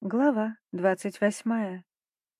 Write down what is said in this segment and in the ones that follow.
Глава двадцать восьмая.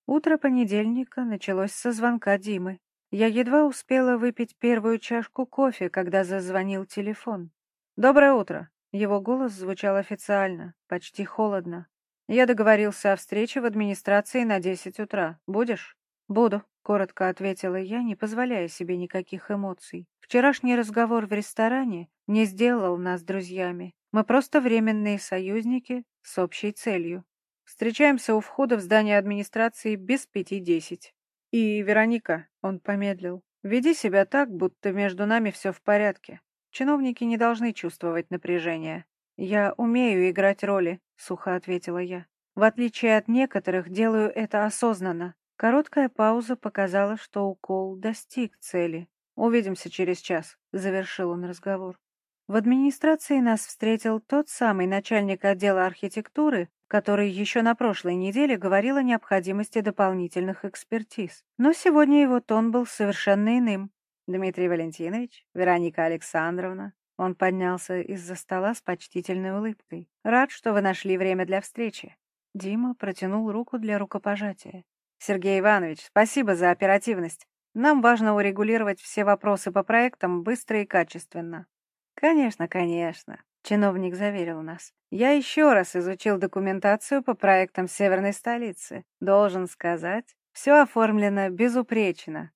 Утро понедельника началось со звонка Димы. Я едва успела выпить первую чашку кофе, когда зазвонил телефон. «Доброе утро!» Его голос звучал официально, почти холодно. «Я договорился о встрече в администрации на десять утра. Будешь?» «Буду», — коротко ответила я, не позволяя себе никаких эмоций. Вчерашний разговор в ресторане не сделал нас друзьями. Мы просто временные союзники с общей целью. Встречаемся у входа в здание администрации без пяти десять. И, Вероника, он помедлил, веди себя так, будто между нами все в порядке. Чиновники не должны чувствовать напряжение. Я умею играть роли, сухо ответила я. В отличие от некоторых, делаю это осознанно. Короткая пауза показала, что укол достиг цели. «Увидимся через час», — завершил он разговор. В администрации нас встретил тот самый начальник отдела архитектуры, который еще на прошлой неделе говорил о необходимости дополнительных экспертиз. Но сегодня его тон был совершенно иным. «Дмитрий Валентинович, Вероника Александровна». Он поднялся из-за стола с почтительной улыбкой. «Рад, что вы нашли время для встречи». Дима протянул руку для рукопожатия. «Сергей Иванович, спасибо за оперативность. Нам важно урегулировать все вопросы по проектам быстро и качественно». «Конечно, конечно», — чиновник заверил нас. «Я еще раз изучил документацию по проектам Северной столицы. Должен сказать, все оформлено безупречно».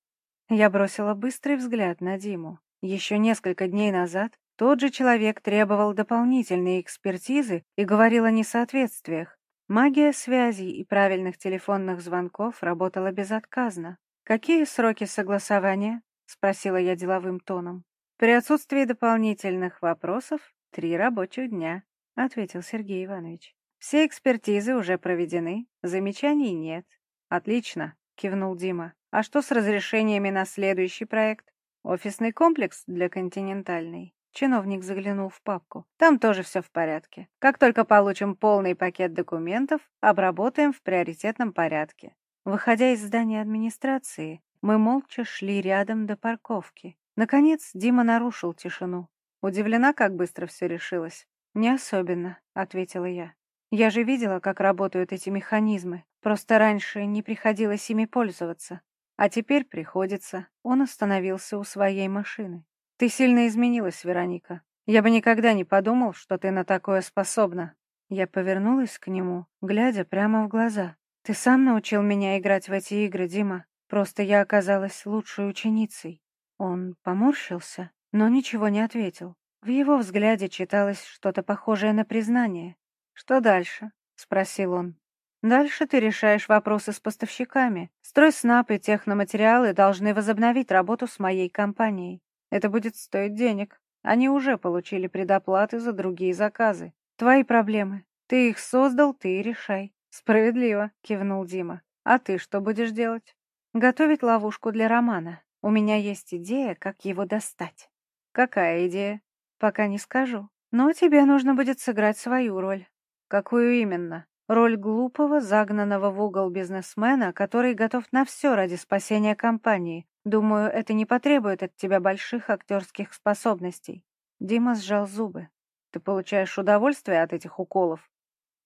Я бросила быстрый взгляд на Диму. Еще несколько дней назад тот же человек требовал дополнительной экспертизы и говорил о несоответствиях. Магия связей и правильных телефонных звонков работала безотказно. «Какие сроки согласования?» — спросила я деловым тоном. «При отсутствии дополнительных вопросов три рабочих дня», — ответил Сергей Иванович. «Все экспертизы уже проведены, замечаний нет». «Отлично», — кивнул Дима. «А что с разрешениями на следующий проект? Офисный комплекс для континентальной?» Чиновник заглянул в папку. «Там тоже все в порядке. Как только получим полный пакет документов, обработаем в приоритетном порядке». Выходя из здания администрации, мы молча шли рядом до парковки. Наконец Дима нарушил тишину. Удивлена, как быстро все решилось. «Не особенно», — ответила я. «Я же видела, как работают эти механизмы. Просто раньше не приходилось ими пользоваться. А теперь приходится». Он остановился у своей машины. «Ты сильно изменилась, Вероника. Я бы никогда не подумал, что ты на такое способна». Я повернулась к нему, глядя прямо в глаза. «Ты сам научил меня играть в эти игры, Дима. Просто я оказалась лучшей ученицей. Он поморщился, но ничего не ответил. В его взгляде читалось что-то похожее на признание. «Что дальше?» — спросил он. «Дальше ты решаешь вопросы с поставщиками. Стройснап и техноматериалы должны возобновить работу с моей компанией. Это будет стоить денег. Они уже получили предоплаты за другие заказы. Твои проблемы. Ты их создал, ты и решай». «Справедливо», — кивнул Дима. «А ты что будешь делать?» «Готовить ловушку для Романа. У меня есть идея, как его достать. Какая идея? Пока не скажу. Но тебе нужно будет сыграть свою роль. Какую именно? Роль глупого, загнанного в угол бизнесмена, который готов на все ради спасения компании. Думаю, это не потребует от тебя больших актерских способностей. Дима сжал зубы. Ты получаешь удовольствие от этих уколов?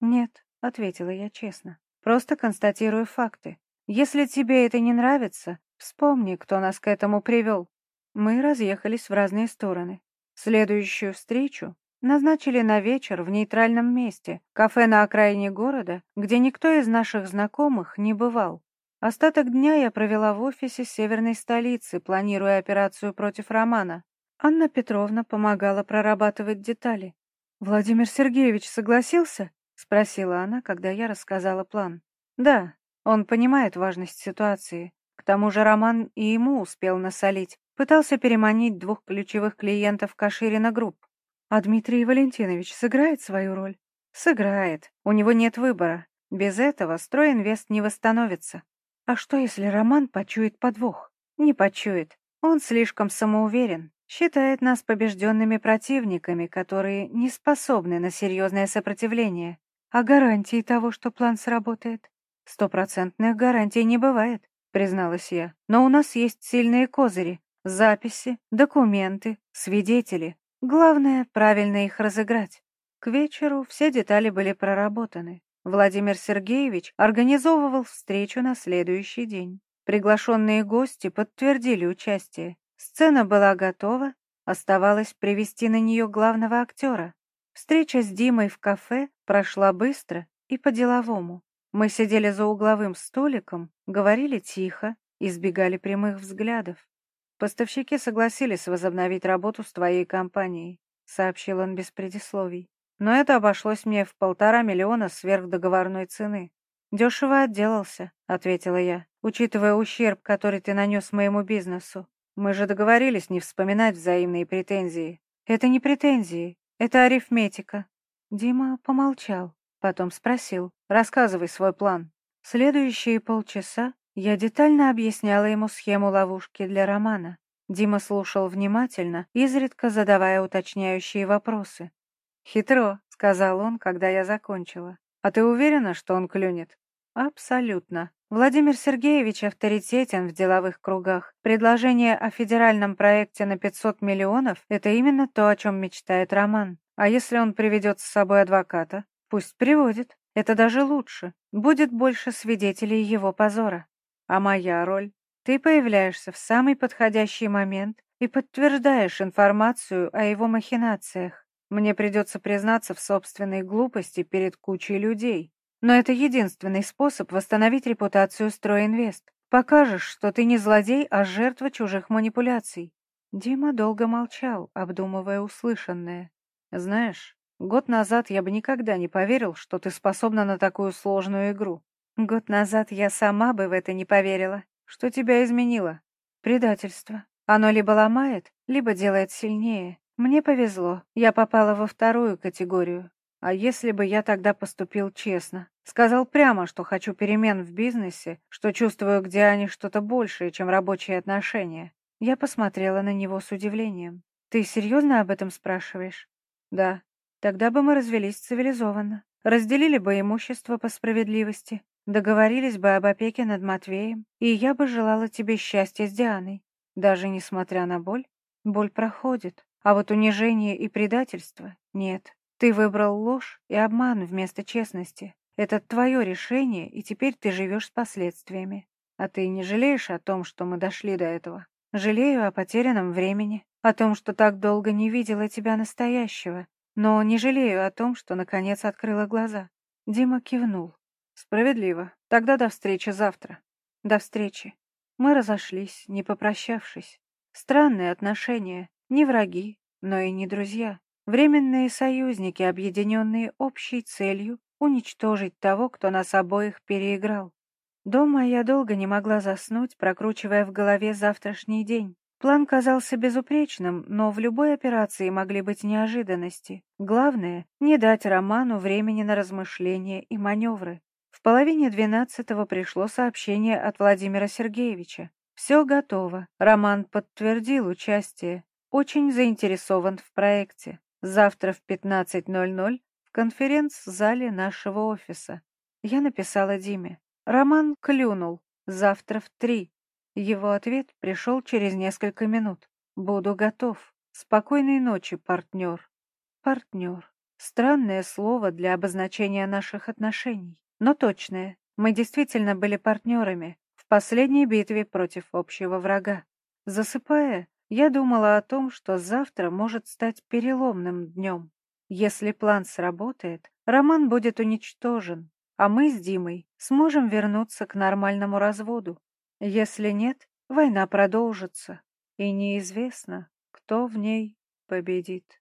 Нет, ответила я честно. Просто констатирую факты. Если тебе это не нравится, Вспомни, кто нас к этому привел. Мы разъехались в разные стороны. Следующую встречу назначили на вечер в нейтральном месте, кафе на окраине города, где никто из наших знакомых не бывал. Остаток дня я провела в офисе северной столицы, планируя операцию против Романа. Анна Петровна помогала прорабатывать детали. «Владимир Сергеевич согласился?» — спросила она, когда я рассказала план. «Да, он понимает важность ситуации. К тому же Роман и ему успел насолить. Пытался переманить двух ключевых клиентов Каширина Групп. А Дмитрий Валентинович сыграет свою роль? Сыграет. У него нет выбора. Без этого стройинвест не восстановится. А что, если Роман почует подвох? Не почует. Он слишком самоуверен. Считает нас побежденными противниками, которые не способны на серьезное сопротивление. А гарантии того, что план сработает? Стопроцентных гарантий не бывает призналась я. «Но у нас есть сильные козыри, записи, документы, свидетели. Главное, правильно их разыграть». К вечеру все детали были проработаны. Владимир Сергеевич организовывал встречу на следующий день. Приглашенные гости подтвердили участие. Сцена была готова, оставалось привести на нее главного актера. Встреча с Димой в кафе прошла быстро и по-деловому. Мы сидели за угловым столиком, говорили тихо, избегали прямых взглядов. Поставщики согласились возобновить работу с твоей компанией, сообщил он без предисловий. Но это обошлось мне в полтора миллиона сверхдоговорной цены. Дешево отделался, ответила я, учитывая ущерб, который ты нанес моему бизнесу. Мы же договорились не вспоминать взаимные претензии. Это не претензии, это арифметика. Дима помолчал, потом спросил, рассказывай свой план. Следующие полчаса я детально объясняла ему схему ловушки для романа. Дима слушал внимательно, изредка задавая уточняющие вопросы. «Хитро», — сказал он, когда я закончила. «А ты уверена, что он клюнет?» «Абсолютно. Владимир Сергеевич авторитетен в деловых кругах. Предложение о федеральном проекте на 500 миллионов — это именно то, о чем мечтает Роман. А если он приведет с собой адвоката? Пусть приводит. Это даже лучше. Будет больше свидетелей его позора. А моя роль? Ты появляешься в самый подходящий момент и подтверждаешь информацию о его махинациях. Мне придется признаться в собственной глупости перед кучей людей. Но это единственный способ восстановить репутацию Стройинвест. Покажешь, что ты не злодей, а жертва чужих манипуляций. Дима долго молчал, обдумывая услышанное. Знаешь, год назад я бы никогда не поверил, что ты способна на такую сложную игру. Год назад я сама бы в это не поверила. Что тебя изменило? Предательство. Оно либо ломает, либо делает сильнее. Мне повезло, я попала во вторую категорию. А если бы я тогда поступил честно? Сказал прямо, что хочу перемен в бизнесе, что чувствую, где они что-то большее, чем рабочие отношения. Я посмотрела на него с удивлением. «Ты серьезно об этом спрашиваешь?» «Да. Тогда бы мы развелись цивилизованно. Разделили бы имущество по справедливости. Договорились бы об опеке над Матвеем, и я бы желала тебе счастья с Дианой. Даже несмотря на боль, боль проходит, а вот унижение и предательство — нет. Ты выбрал ложь и обман вместо честности. Это твое решение, и теперь ты живешь с последствиями. А ты не жалеешь о том, что мы дошли до этого? Жалею о потерянном времени, о том, что так долго не видела тебя настоящего, но не жалею о том, что наконец открыла глаза. Дима кивнул. Справедливо. Тогда до встречи завтра. До встречи. Мы разошлись, не попрощавшись. Странные отношения, не враги, но и не друзья. Временные союзники, объединенные общей целью уничтожить того, кто нас обоих переиграл. Дома я долго не могла заснуть, прокручивая в голове завтрашний день. План казался безупречным, но в любой операции могли быть неожиданности. Главное — не дать Роману времени на размышления и маневры. Половине двенадцатого пришло сообщение от Владимира Сергеевича. Все готово. Роман подтвердил участие. Очень заинтересован в проекте. Завтра в 15.00 в конференц-зале нашего офиса. Я написала Диме. Роман клюнул. Завтра в три. Его ответ пришел через несколько минут. Буду готов. Спокойной ночи, партнер. Партнер. Странное слово для обозначения наших отношений но точное. Мы действительно были партнерами в последней битве против общего врага. Засыпая, я думала о том, что завтра может стать переломным днем. Если план сработает, Роман будет уничтожен, а мы с Димой сможем вернуться к нормальному разводу. Если нет, война продолжится, и неизвестно, кто в ней победит.